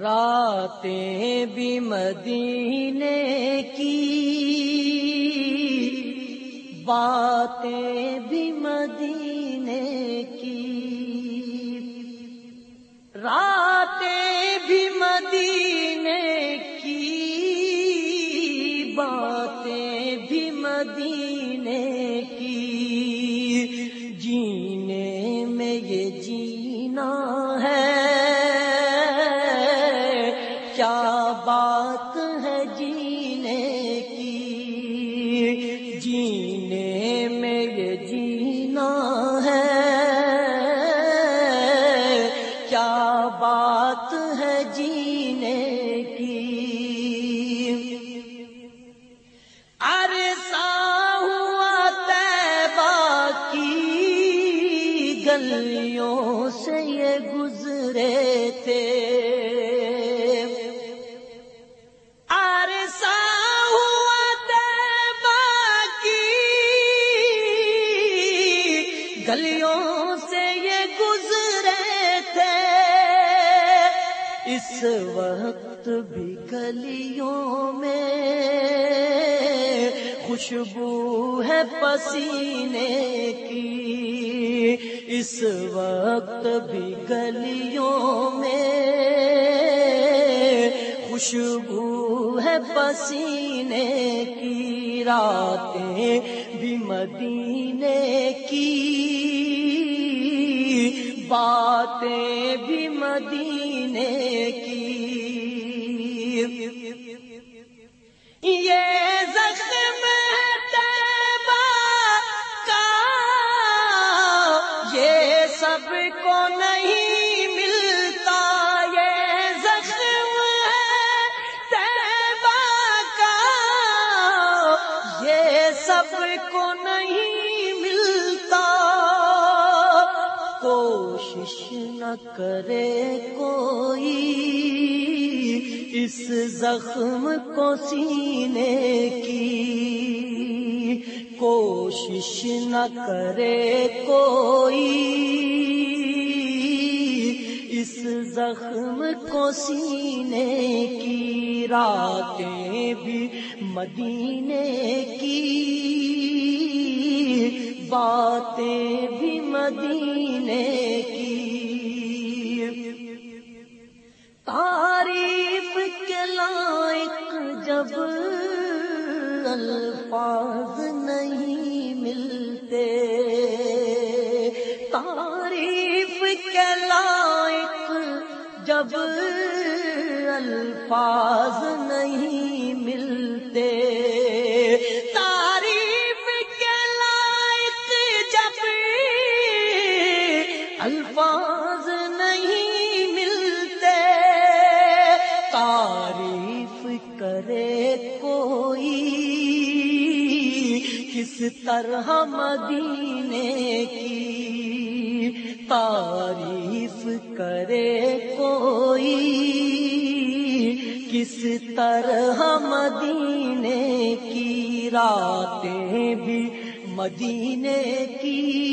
راتیں بھی مدینے کی باتیں بھی مدینے اس وقت بھی گلیوں میں خوشبو ہے پسینے کی۔ اس وقت بھی گلیوں میں خوشبو ہے پسینے کی۔ راتیں بھی مدینے کی۔ باتیں بھی مدینے کی۔ یہ کوشش نہ کرے کوئی۔ اس زخم کو سینے کی کوشش نہ کرے کوئی۔ اس زخم کو سینے کی راتیں بھی مدینے کی۔ باتیں بھی مدینے الفاظ نہیں ملتے۔ تعریف کے لائق جب الفاظ طرح مدینے کی۔ تعریف کرے کوئی۔ کس طرح مدینے کی راتیں بھی مدینے کی۔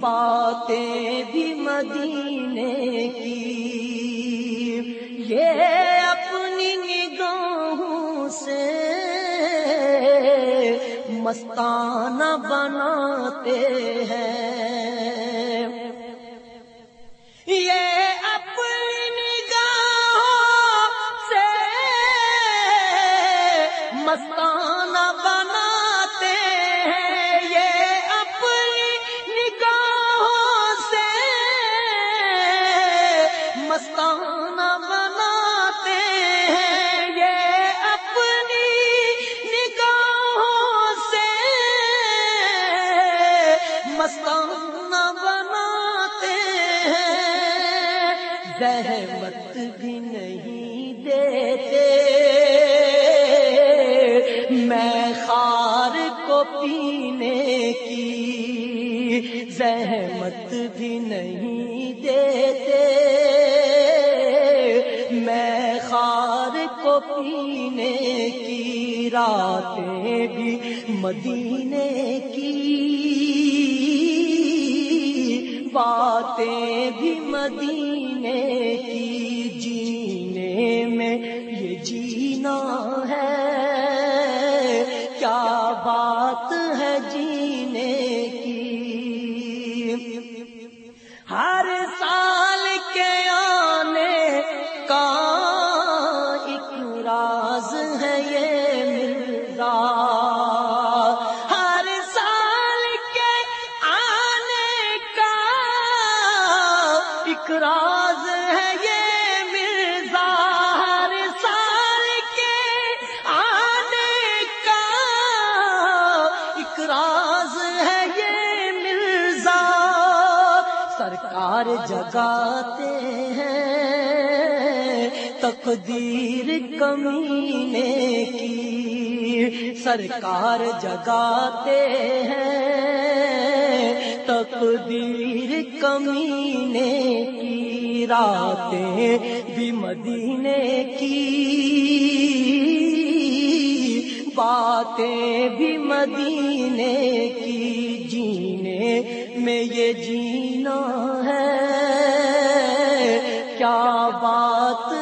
باتیں بھی مدینے مستانہ بناتے ہیں۔ یہ اپنی نگاہوں سے مستانہ ہیں زحمت بھی نہیں دیتے۔ میں خار کو پینے کی زحمت بھی نہیں دیتے۔ میں خار کو پینے کی راتیں بھی مدینے کی باتیں بھی مدینے کی جینے میں یہ جینا ہے۔ ایک راز ہے یہ مرزا ہر سال کے آنے کا۔ ایک راز ہے یہ مرزا۔ سرکار جگاتے ہیں تقدیر کمینے کی۔ سرکار جگاتے ہیں تقدیر کمینے کی، راتیں بھی مدینے کی۔ باتیں بھی مدینے کی، جینے میں یہ جینا ہے۔ کیا بات